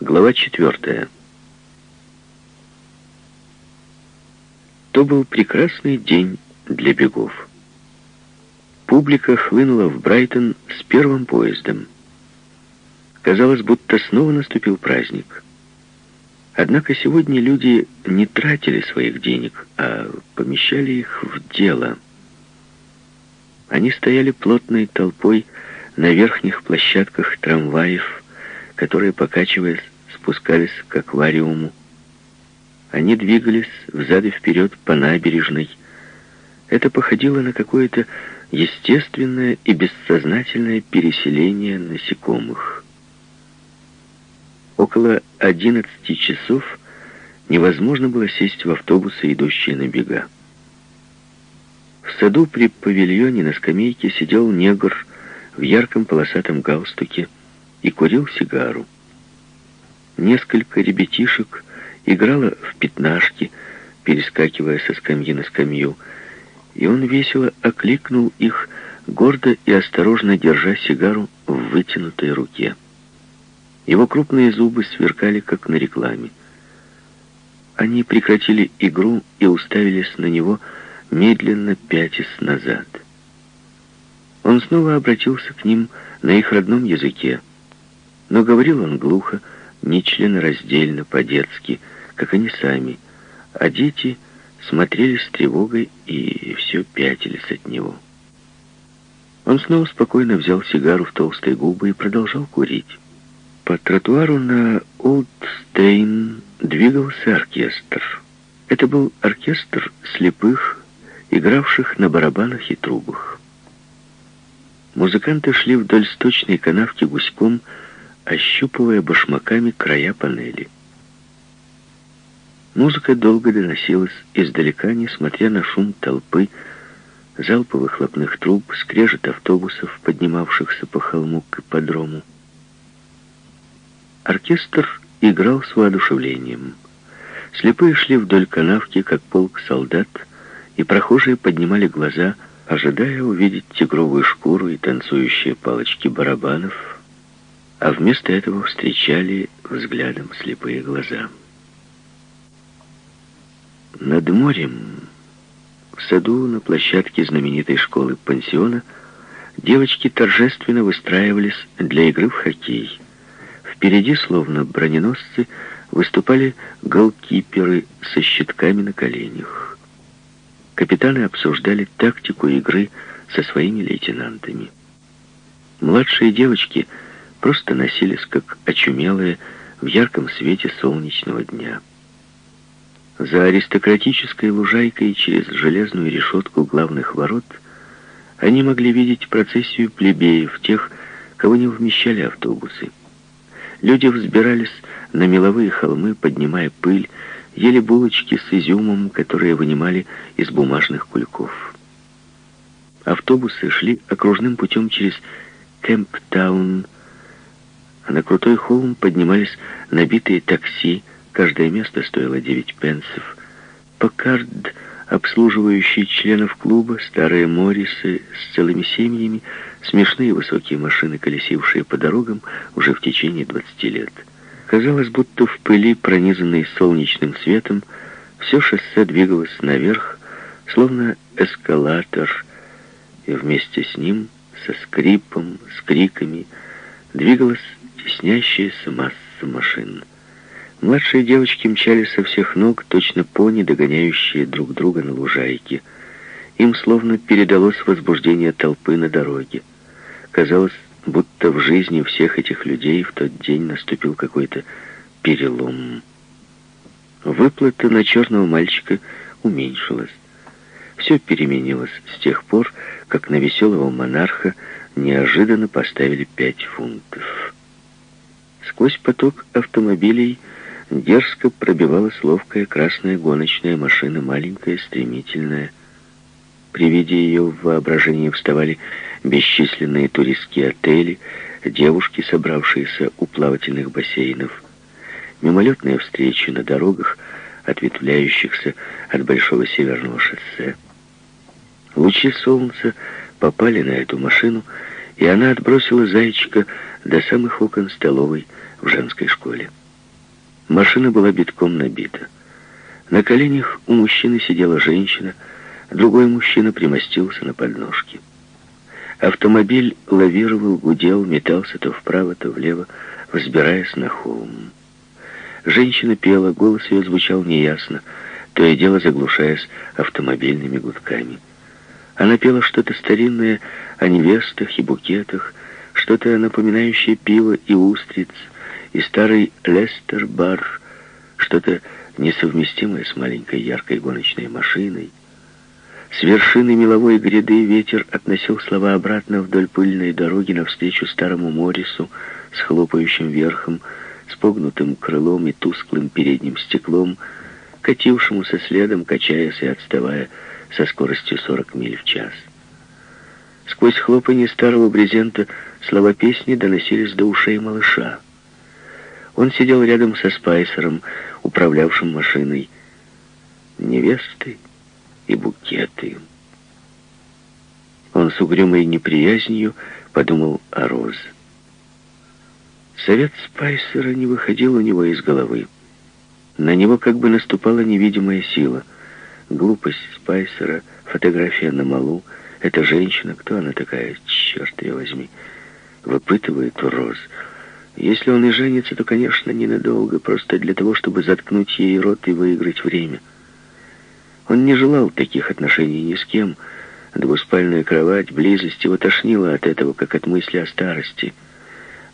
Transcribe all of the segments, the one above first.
Глава четвертая. То был прекрасный день для бегов. Публика хлынула в Брайтон с первым поездом. Казалось, будто снова наступил праздник. Однако сегодня люди не тратили своих денег, а помещали их в дело. Они стояли плотной толпой на верхних площадках трамваев, которые, покачиваясь, спускались к аквариуму. Они двигались взад и вперед по набережной. Это походило на какое-то естественное и бессознательное переселение насекомых. Около одиннадцати часов невозможно было сесть в автобусы, идущие на бега. В саду при павильоне на скамейке сидел негр в ярком полосатом галстуке, и курил сигару. Несколько ребятишек играло в пятнашки, перескакивая со скамьи на скамью, и он весело окликнул их, гордо и осторожно держа сигару в вытянутой руке. Его крупные зубы сверкали, как на рекламе. Они прекратили игру и уставились на него, медленно пятясь назад. Он снова обратился к ним на их родном языке, но говорил он глухо, нечленораздельно, по-детски, как они сами, а дети смотрели с тревогой и все пятились от него. Он снова спокойно взял сигару в толстые губы и продолжал курить. По тротуару на Олдстейн двигался оркестр. Это был оркестр слепых, игравших на барабанах и трубах. Музыканты шли вдоль сточной канавки гуськом, ощупывая башмаками края панели. Музыка долго доносилась издалека, несмотря на шум толпы, залповых хлопных труб, скрежет автобусов, поднимавшихся по холму к ипподрому. Оркестр играл с воодушевлением. Слепые шли вдоль канавки, как полк солдат, и прохожие поднимали глаза, ожидая увидеть тигровую шкуру и танцующие палочки барабанов, а вместо этого встречали взглядом слепые глаза. Над морем, в саду на площадке знаменитой школы-пансиона, девочки торжественно выстраивались для игры в хоккей. Впереди, словно броненосцы, выступали голкиперы со щитками на коленях. Капитаны обсуждали тактику игры со своими лейтенантами. Младшие девочки — просто носились, как очумелые, в ярком свете солнечного дня. За аристократической лужайкой через железную решетку главных ворот они могли видеть процессию плебеев, тех, кого не вмещали автобусы. Люди взбирались на меловые холмы, поднимая пыль, ели булочки с изюмом, которые вынимали из бумажных кульков. Автобусы шли окружным путем через Кэмптаун, а на крутой холм поднимались набитые такси, каждое место стоило 9 пенсов. Покард, обслуживающий членов клуба, старые Моррисы с целыми семьями, смешные высокие машины, колесившие по дорогам уже в течение 20 лет. Казалось, будто в пыли, пронизанной солнечным светом, все шоссе двигалось наверх, словно эскалатор, и вместе с ним, со скрипом, с криками, двигалась теснящаяся масса машин. Младшие девочки мчались со всех ног, точно пони, догоняющие друг друга на лужайке. Им словно передалось возбуждение толпы на дороге. Казалось, будто в жизни всех этих людей в тот день наступил какой-то перелом. Выплата на черного мальчика уменьшилась. Все переменилось с тех пор, как на веселого монарха неожиданно поставили пять фунтов. Сквозь поток автомобилей дерзко пробивалась ловкая красная гоночная машина, маленькая, стремительная. При виде ее в воображении вставали бесчисленные туристские отели, девушки, собравшиеся у плавательных бассейнов, мимолетные встречи на дорогах, ответвляющихся от Большого Северного шоссе. Лучи солнца попали на эту машину, и она отбросила зайчика до самых окон столовой в женской школе. Машина была битком набита. На коленях у мужчины сидела женщина, другой мужчина примостился на подножке. Автомобиль лавировал, гудел, метался то вправо, то влево, взбираясь на холм. Женщина пела, голос ее звучал неясно, то и дело заглушаясь автомобильными гудками. Она пела что-то старинное о невестах и букетах, что-то напоминающее пиво и устриц, и старый Лестер-бар, что-то несовместимое с маленькой яркой гоночной машиной. С вершины меловой гряды ветер относил слова обратно вдоль пыльной дороги навстречу старому Морису с хлопающим верхом, с погнутым крылом и тусклым передним стеклом, катившемуся следом, качаясь и отставая со скоростью 40 миль в час. Сквозь хлопанье старого брезента слова песни доносились до ушей малыша. Он сидел рядом со Спайсером, управлявшим машиной. Невесты и букеты. Он с угрюмой неприязнью подумал о Роз. Совет Спайсера не выходил у него из головы. На него как бы наступала невидимая сила. Глупость Спайсера, фотография на малу. Эта женщина, кто она такая, черт ее возьми, выпытывает у Роз. Если он и женится, то, конечно, ненадолго, просто для того, чтобы заткнуть ей рот и выиграть время. Он не желал таких отношений ни с кем. Двуспальная кровать, близость его тошнила от этого, как от мысли о старости.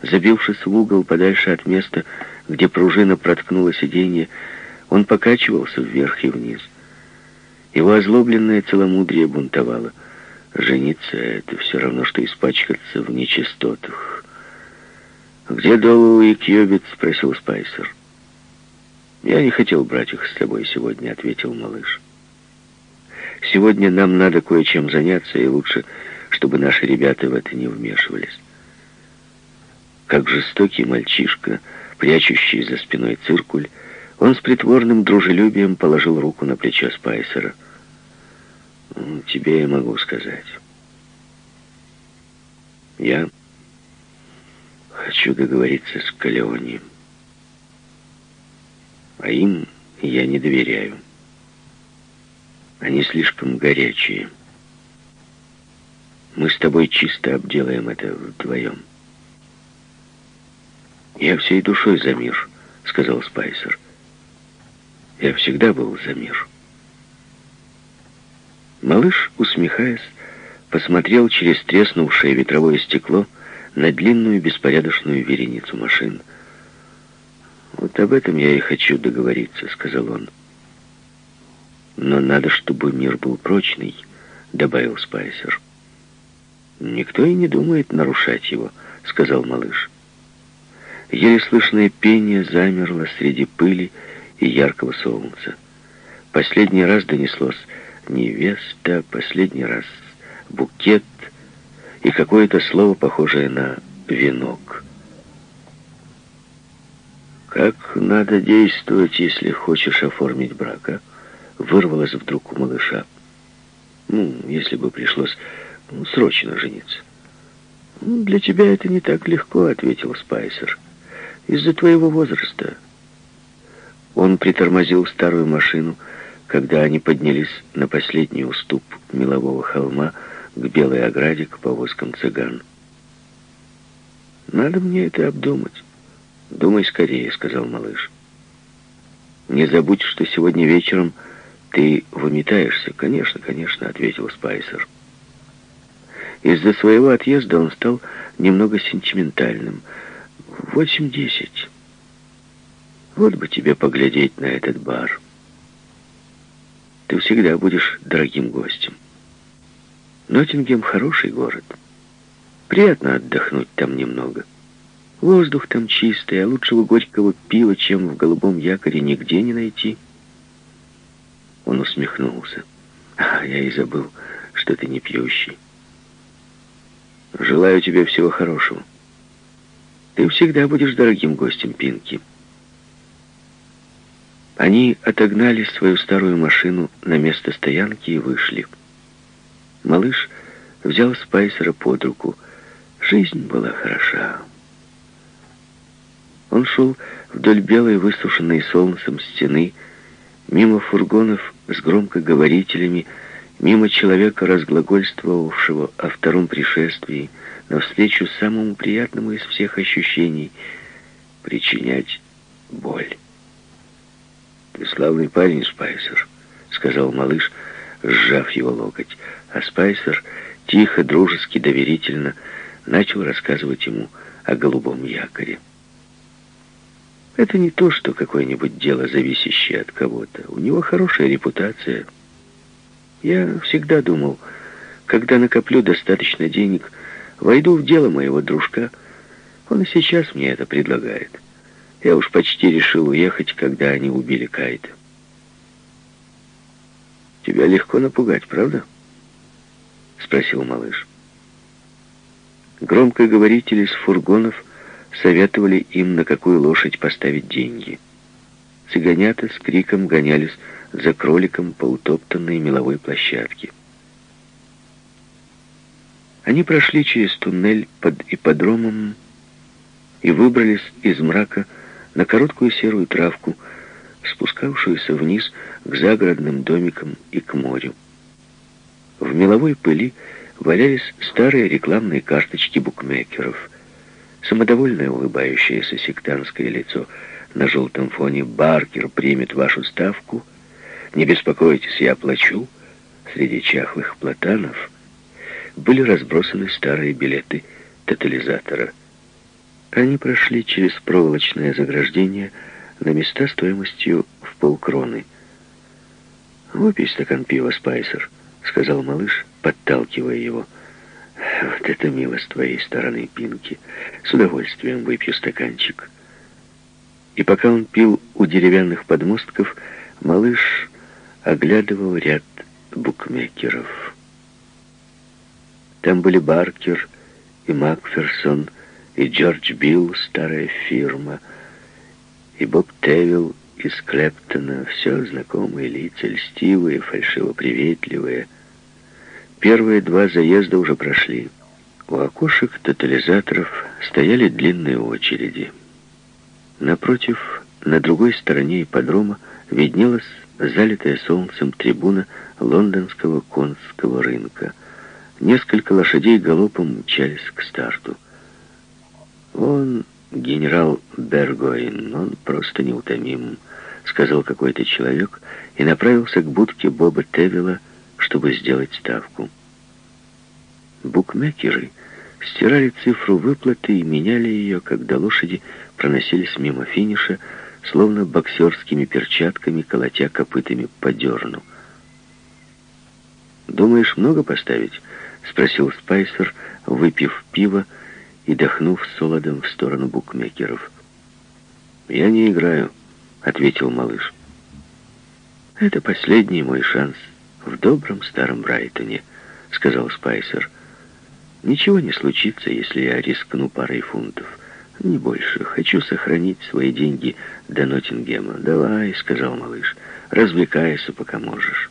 Забившись в угол подальше от места, где пружина проткнула сиденье, он покачивался вверх и вниз. Его озлобленное целомудрие бунтовало. Жениться — это все равно, что испачкаться в нечистотах. «Где Доллоу и Кьюбит?» — спросил Спайсер. «Я не хотел брать их с собой сегодня», — ответил малыш. «Сегодня нам надо кое-чем заняться, и лучше, чтобы наши ребята в это не вмешивались». Как жестокий мальчишка, прячущий за спиной циркуль, он с притворным дружелюбием положил руку на плечо Спайсера. «Тебе я могу сказать. Я хочу договориться с Калеони. А им я не доверяю. Они слишком горячие. Мы с тобой чисто обделаем это вдвоем». «Я всей душой за мир», — сказал Спайсер. «Я всегда был за мир». Малыш, усмехаясь, посмотрел через треснувшее ветровое стекло на длинную беспорядочную вереницу машин. «Вот об этом я и хочу договориться», — сказал он. «Но надо, чтобы мир был прочный», — добавил Спайсер. «Никто и не думает нарушать его», — сказал малыш. Еле слышное пение замерло среди пыли и яркого солнца. Последний раз донеслось «невеста», последний раз «букет» и какое-то слово, похожее на «венок». «Как надо действовать, если хочешь оформить брак, а?» Вырвалось вдруг у малыша. «Ну, если бы пришлось ну, срочно жениться». «Ну, «Для тебя это не так легко», — ответил Спайсер из-за твоего возраста». Он притормозил старую машину, когда они поднялись на последний уступ мелового холма к белой ограде к повозкам цыган. «Надо мне это обдумать». «Думай скорее», — сказал малыш. «Не забудь, что сегодня вечером ты выметаешься». «Конечно, конечно», — ответил Спайсер. Из-за своего отъезда он стал немного сентиментальным — Восемь-десять. Вот бы тебе поглядеть на этот бар. Ты всегда будешь дорогим гостем. Ноттингем хороший город. Приятно отдохнуть там немного. Воздух там чистый, а лучшего горького пива, чем в голубом якоре, нигде не найти. Он усмехнулся. А, я и забыл, что ты не пьющий. Желаю тебе всего хорошего. Ты всегда будешь дорогим гостем Пинки. Они отогнали свою старую машину на место стоянки и вышли. Малыш взял Спайсера под руку. Жизнь была хороша. Он шел вдоль белой, высушенной солнцем стены, мимо фургонов с громкоговорителями, мимо человека, разглагольствовавшего о втором пришествии, навстречу самому приятному из всех ощущений — причинять боль. «Ты славный парень, Спайсер», — сказал малыш, сжав его локоть, а Спайсер тихо, дружески, доверительно начал рассказывать ему о голубом якоре. Это не то, что какое-нибудь дело, зависящее от кого-то. У него хорошая репутация. Я всегда думал, когда накоплю достаточно денег, войду в дело моего дружка. Он и сейчас мне это предлагает. Я уж почти решил уехать, когда они убили Кайта. «Тебя легко напугать, правда?» — спросил малыш. Громкоговорители из фургонов советовали им, на какую лошадь поставить деньги. Цыганята с криком гонялись за кроликом по утоптанной меловой площадке. Они прошли через туннель под ипподромом и выбрались из мрака на короткую серую травку, спускавшуюся вниз к загородным домикам и к морю. Меловой пыли валялись старые рекламные карточки букмекеров — Самодовольное улыбающееся сектантское лицо на желтом фоне «Баркер примет вашу ставку», «Не беспокойтесь, я плачу», среди чахлых платанов были разбросаны старые билеты тотализатора. Они прошли через проволочное заграждение на места стоимостью в полкроны. «Выпей стакан пива, Спайсер», — сказал малыш, подталкивая его. Вот это мило с твоей стороны, Пинки. С удовольствием выпью стаканчик. И пока он пил у деревянных подмостков, малыш оглядывал ряд букмекеров. Там были Баркер и Макферсон, и Джордж Билл, старая фирма, и Боб Тевилл из Клептона, все знакомые лица, льстивые, фальшиво-приветливые, Первые два заезда уже прошли. У окошек тотализаторов стояли длинные очереди. Напротив, на другой стороне ипподрома виднелась залитая солнцем трибуна лондонского конского рынка. Несколько лошадей галопом мчались к старту. «Он генерал Бергойн, он просто неутомим», — сказал какой-то человек и направился к будке Боба Тевилла, чтобы сделать ставку. Букмекеры стирали цифру выплаты и меняли ее, когда лошади проносились мимо финиша, словно боксерскими перчатками, колотя копытами по дерну. «Думаешь, много поставить?» — спросил Спайсер, выпив пиво и дохнув солодом в сторону букмекеров. «Я не играю», — ответил малыш. «Это последний мой шанс в добром старом Брайтоне», — сказал Спайсер. «Ничего не случится, если я рискну парой фунтов. Не больше. Хочу сохранить свои деньги до Ноттингема». «Давай», — сказал малыш, — «развлекайся, пока можешь».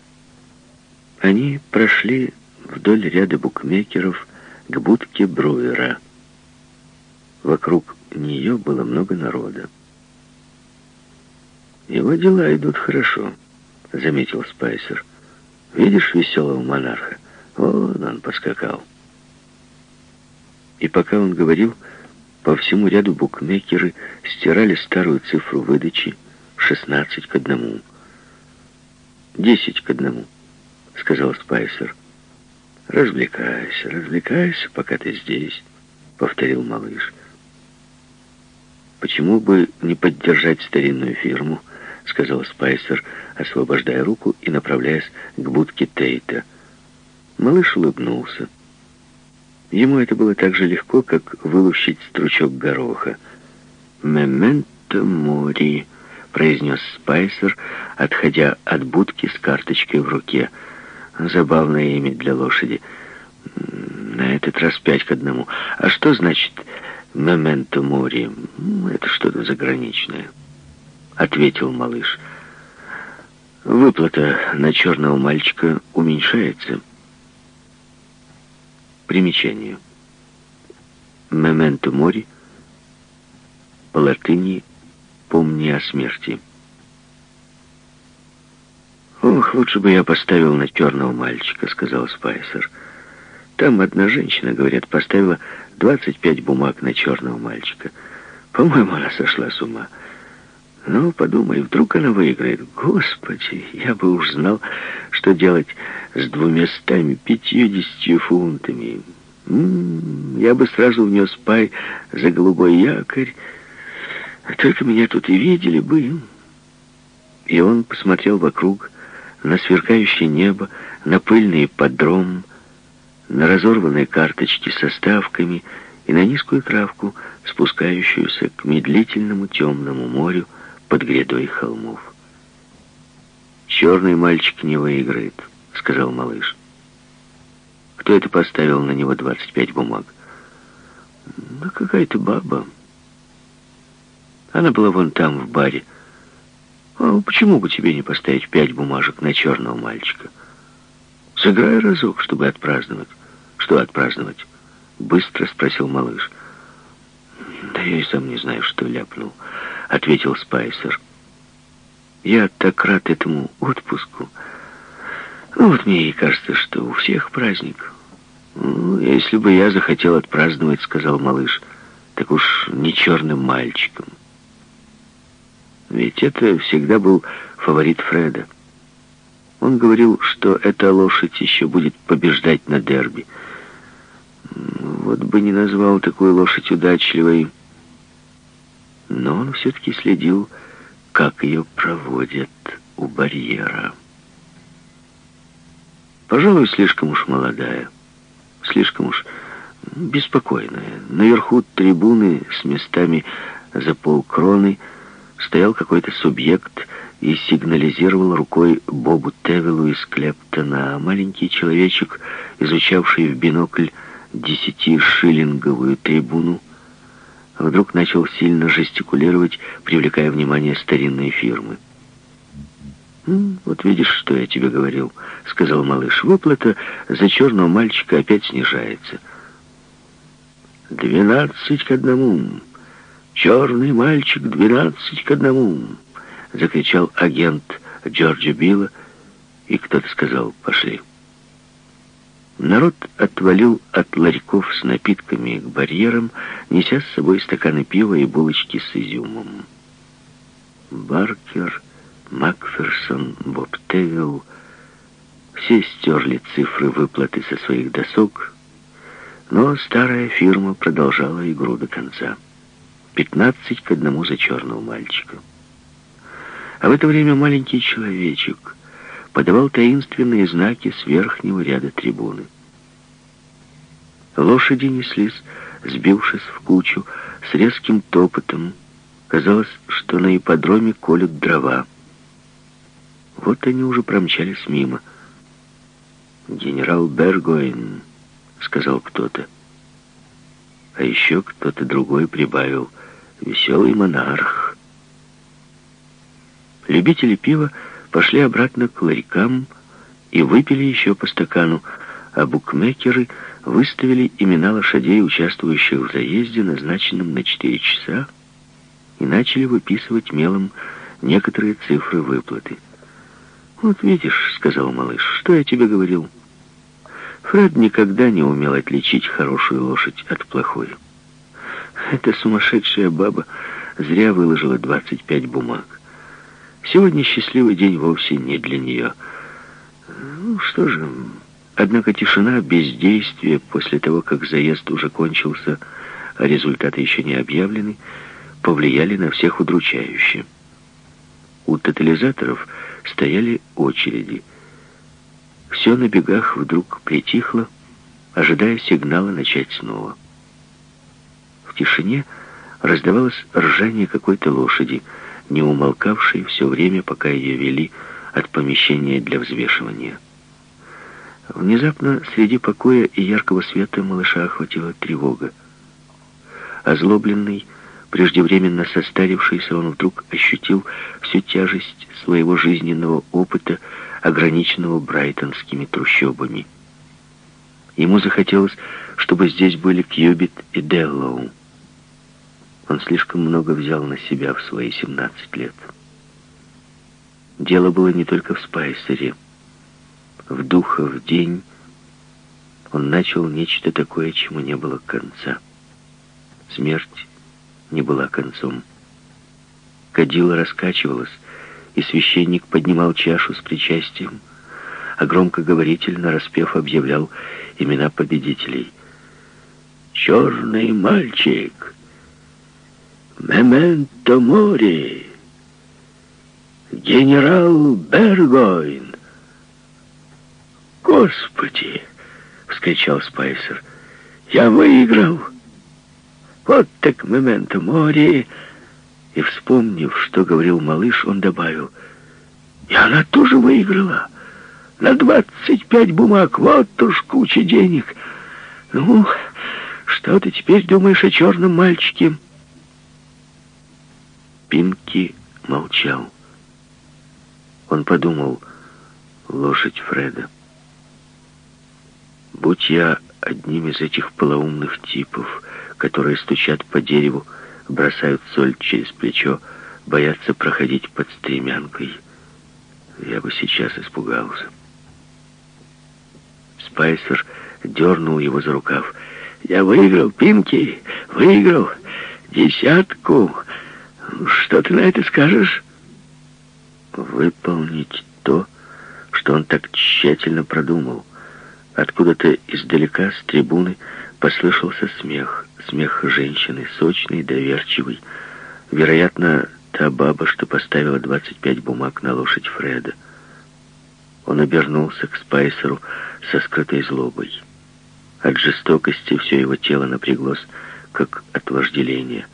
Они прошли вдоль ряда букмекеров к будке Бруера. Вокруг нее было много народа. «Его дела идут хорошо», — заметил Спайсер. Видишь веселого монарха? Вон он поскакал. И пока он говорил, по всему ряду букмекеры стирали старую цифру выдачи 16 к одному. «Десять к одному», — сказал Спайсер. «Развлекайся, развлекайся, пока ты здесь», — повторил малыш. «Почему бы не поддержать старинную фирму?» — сказал Спайсер, освобождая руку и направляясь к будке Тейта. Малыш улыбнулся. Ему это было так же легко, как вылущить стручок гороха. «Мементо мори», — произнес Спайсер, отходя от будки с карточкой в руке. Забавное имя для лошади. На этот раз пять к одному. А что значит «мементо мори»? Это что-то заграничное. — ответил малыш. Выплата на черного мальчика уменьшается. Примечание. Мементо мори. по латыни «помни о смерти». «Ох, лучше бы я поставил на черного мальчика», — сказал Спайсер. «Там одна женщина, говорят, поставила 25 бумаг на черного мальчика. По-моему, она сошла с ума». Ну, подумай, вдруг она выиграет. Господи, я бы уж знал, что делать с двумястами пятьюдесятью фунтами. М -м -м, я бы сразу внес пай за голубой якорь. Только меня тут и видели бы. И он посмотрел вокруг, на сверкающее небо, на пыльный подром, на разорванные карточки со ставками и на низкую травку, спускающуюся к медлительному темному морю, под грядой холмов. «Черный мальчик не выиграет», — сказал малыш. «Кто это поставил на него 25 бумаг?» «Да какая-то баба. Она была вон там, в баре. А почему бы тебе не поставить пять бумажек на черного мальчика? Сыграй разок, чтобы отпраздновать». «Что отпраздновать?» — быстро спросил малыш. «Да я и сам не знаю, что ляпнул». — ответил Спайсер. «Я так рад этому отпуску. Ну, вот мне и кажется, что у всех праздник. Ну, если бы я захотел отпраздновать, — сказал малыш, — так уж не черным мальчиком. Ведь это всегда был фаворит Фреда. Он говорил, что эта лошадь еще будет побеждать на дерби. Вот бы не назвал такую лошадь удачливой но он все-таки следил, как ее проводят у барьера. Пожалуй, слишком уж молодая, слишком уж беспокойная. Наверху трибуны с местами за полкроны стоял какой-то субъект и сигнализировал рукой Бобу Тевилу из Клептона, маленький человечек, изучавший в бинокль десятишиллинговую трибуну, вдруг начал сильно жестикулировать, привлекая внимание старинной фирмы. «Вот видишь, что я тебе говорил», — сказал малыш. «Выплата за черного мальчика опять снижается». «Двенадцать к одному! Черный мальчик, двенадцать к одному!» — закричал агент Джорджа Билла, и кто-то сказал «пошли». Народ отвалил от ларьков с напитками к барьерам, неся с собой стаканы пива и булочки с изюмом. Баркер, Макферсон, Боб Тевилл все стерли цифры выплаты со своих досок, но старая фирма продолжала игру до конца. Пятнадцать к одному за черного мальчика. А в это время маленький человечек подавал таинственные знаки с верхнего ряда трибуны. Лошади неслись, сбившись в кучу, с резким топотом. Казалось, что на ипподроме колют дрова. Вот они уже промчались мимо. «Генерал Бергоин», — сказал кто-то. А еще кто-то другой прибавил «Веселый монарх». Любители пива пошли обратно к ларькам и выпили еще по стакану, а букмекеры выставили имена лошадей, участвующих в заезде, назначенном на 4 часа, и начали выписывать мелом некоторые цифры выплаты. «Вот видишь», — сказал малыш, — «что я тебе говорил?» Фред никогда не умел отличить хорошую лошадь от плохой. Эта сумасшедшая баба зря выложила 25 бумаг. Сегодня счастливый день вовсе не для нее. Ну что же, однако тишина, бездействие после того, как заезд уже кончился, а результаты еще не объявлены, повлияли на всех удручающе. У тотализаторов стояли очереди. Все на бегах вдруг притихло, ожидая сигнала начать снова. В тишине раздавалось ржание какой-то лошади — не умолкавшей все время, пока ее вели от помещения для взвешивания. Внезапно среди покоя и яркого света малыша охватила тревога. Озлобленный, преждевременно состарившийся, он вдруг ощутил всю тяжесть своего жизненного опыта, ограниченного брайтонскими трущобами. Ему захотелось, чтобы здесь были Кьюбит и Деллоу. Он слишком много взял на себя в свои 17 лет. Дело было не только в Спайсере. В духа, в день он начал нечто такое, чему не было конца. Смерть не была концом. Кадила раскачивалась, и священник поднимал чашу с причастием, а громкоговоритель, нараспев, объявлял имена победителей. «Черный мальчик! Мементо Мори! Генерал Бергойн!» «Господи!» — вскричал Спайсер. «Я выиграл! Вот так Мементо Мори!» И, вспомнив, что говорил малыш, он добавил, «И она тоже выиграла! На двадцать пять бумаг! Вот уж куча денег! Ну, что ты теперь думаешь о черном мальчике?» Пинки молчал. Он подумал, лошадь Фреда. Будь я одним из этих полоумных типов, которые стучат по дереву, бросают соль через плечо, боятся проходить под стремянкой. Я бы сейчас испугался. Спайсер дернул его за рукав. «Я выиграл, Пинки, выиграл десятку. Что ты на это скажешь?» Выполнить то, что он так тщательно продумал. Откуда-то издалека, с трибуны, послышался смех смех женщины, сочный, доверчивый. Вероятно, та баба, что поставила 25 бумаг на лошадь Фреда. Он обернулся к Спайсеру со скрытой злобой. От жестокости все его тело напряглось, как от вожделения.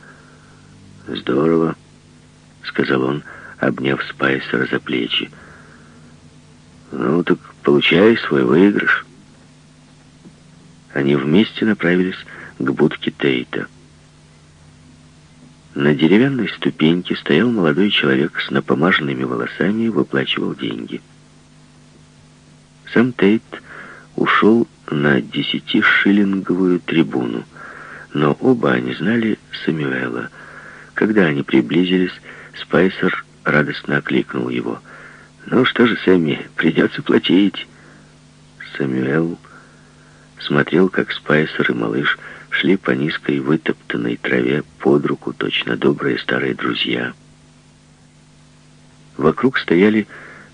«Здорово», — сказал он, обняв Спайсера за плечи. «Ну, так получай свой выигрыш». Они вместе направились к будке Тейта. На деревянной ступеньке стоял молодой человек с напомаженными волосами и выплачивал деньги. Сам Тейт ушел на десятишиллинговую трибуну, но оба они знали Самюэла. Когда они приблизились, Спайсер радостно окликнул его. «Ну что же, Сэмми, придется платить». Самюэл смотрел, как Спайсер и малыш шли по низкой вытоптанной траве под руку точно добрые старые друзья. Вокруг стояли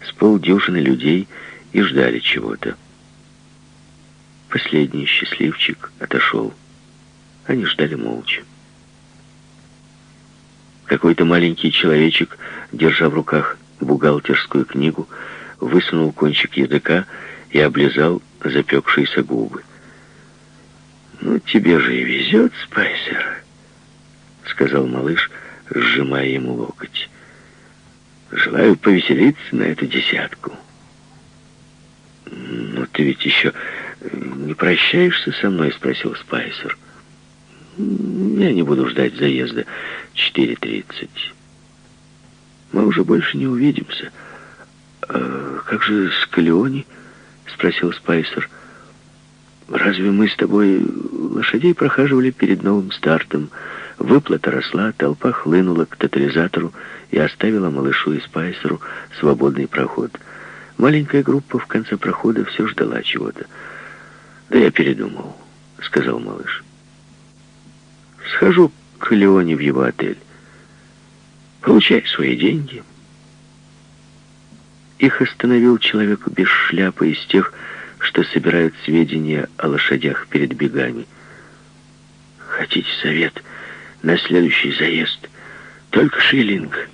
с полдюжины людей и ждали чего-то. Последний счастливчик отошел. Они ждали молча. Какой-то маленький человечек, держа в руках бухгалтерскую книгу, высунул кончик языка и облизал запекшиеся губы. «Ну, тебе же и везет, Спайсер», — сказал малыш, сжимая ему локоть. «Желаю повеселиться на эту десятку». «Но ты ведь еще не прощаешься со мной?» — спросил Спайсер. «Я не буду ждать заезда 4.30. Мы уже больше не увидимся». «А как же с Калеони?» — спросил Спайсер. Разве мы с тобой лошадей прохаживали перед новым стартом? Выплата росла, толпа хлынула к тотализатору и оставила малышу и Спайсеру свободный проход. Маленькая группа в конце прохода все ждала чего-то. «Да я передумал», — сказал малыш. «Схожу к Леоне в его отель. Получай свои деньги». Их остановил человек без шляпы из тех, что собирают сведения о лошадях перед бегами. Хотите совет на следующий заезд? Только шиллинг.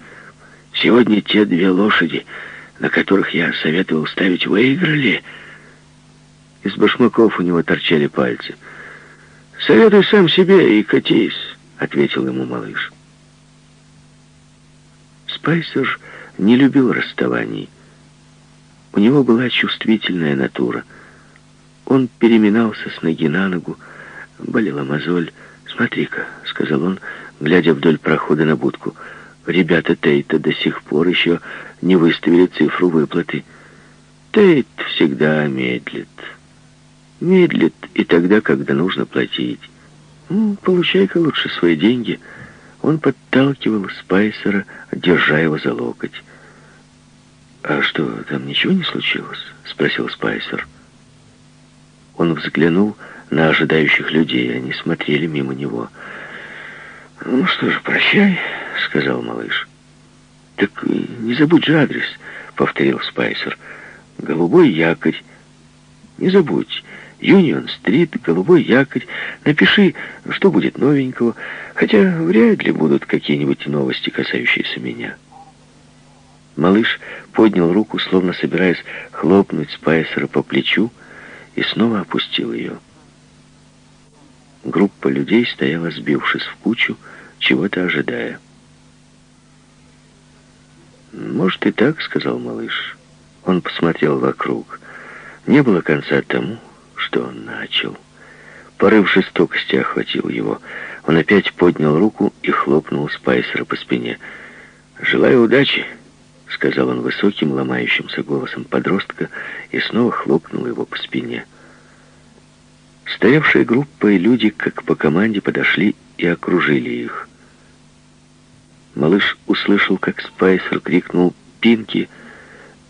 Сегодня те две лошади, на которых я советовал ставить, выиграли. Из башмаков у него торчали пальцы. «Советуй сам себе и катись», — ответил ему малыш. Спайсер не любил расставаний. У него была чувствительная натура. Он переминался с ноги на ногу, болела мозоль. «Смотри-ка», — сказал он, глядя вдоль прохода на будку, «ребята Тейта до сих пор еще не выставили цифру выплаты. Тейт всегда медлит. Медлит и тогда, когда нужно платить. Ну, получай-ка лучше свои деньги. Он подталкивал Спайсера, держа его за локоть. «А что, там ничего не случилось?» — спросил Спайсер. Он взглянул на ожидающих людей. Они смотрели мимо него. «Ну что ж, прощай», — сказал малыш. «Так не забудь же адрес», — повторил Спайсер. «Голубой якорь. Не забудь. Юнион-стрит, голубой якорь. Напиши, что будет новенького, хотя вряд ли будут какие-нибудь новости, касающиеся меня». Малыш поднял руку, словно собираясь хлопнуть Спайсера по плечу, и снова опустил ее. Группа людей стояла, сбившись в кучу, чего-то ожидая. «Может, и так», — сказал малыш. Он посмотрел вокруг. Не было конца тому, что он начал. Порыв жестокости охватил его. Он опять поднял руку и хлопнул Спайсера по спине. «Желаю удачи», — сказал он высоким, ломающимся голосом подростка и снова хлопнул его по спине. Стоявшие группой люди, как по команде, подошли и окружили их. Малыш услышал, как Спайсер крикнул «Пинки!»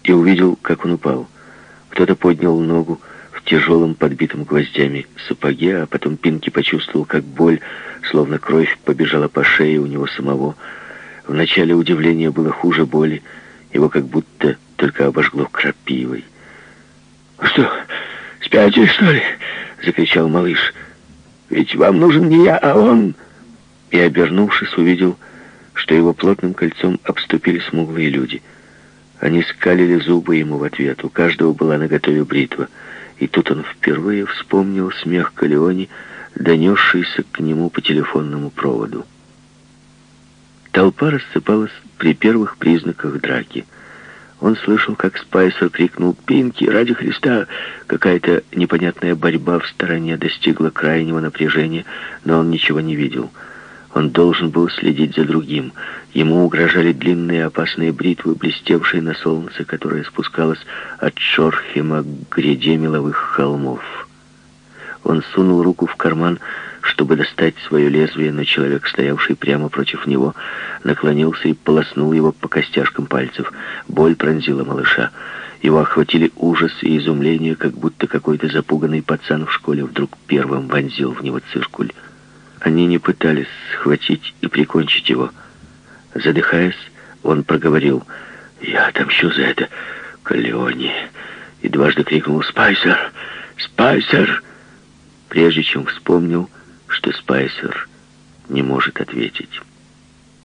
и увидел, как он упал. Кто-то поднял ногу тяжелом подбитом гвоздями сапоге, а потом Пинки почувствовал, как боль, словно кровь, побежала по шее у него самого. Вначале удивление было хуже боли, его как будто только обожгло крапивой. «Что, спятили, что ли?» — закричал малыш. «Ведь вам нужен не я, а он!» И, обернувшись, увидел, что его плотным кольцом обступили смуглые люди. Они скалили зубы ему в ответ. У каждого была наготове бритва. И тут он впервые вспомнил смех Калеони, донесшийся к нему по телефонному проводу. Толпа рассыпалась при первых признаках драки — он слышал, как Спайсер крикнул «Пинки! Ради Христа!» Какая-то непонятная борьба в стороне достигла крайнего напряжения, но он ничего не видел. Он должен был следить за другим. Ему угрожали длинные опасные бритвы, блестевшие на солнце, которое спускалось от Шорхема к гряде меловых холмов. Он сунул руку в карман, чтобы достать свое лезвие, но человек, стоявший прямо против него, наклонился и полоснул его по костяшкам пальцев. Боль пронзила малыша. Его охватили ужас и изумление, как будто какой-то запуганный пацан в школе вдруг первым вонзил в него циркуль. Они не пытались схватить и прикончить его. Задыхаясь, он проговорил «Я отомщу за это Калеоне!» и дважды крикнул «Спайсер! Спайсер!» прежде чем вспомнил, что Спайсер не может ответить.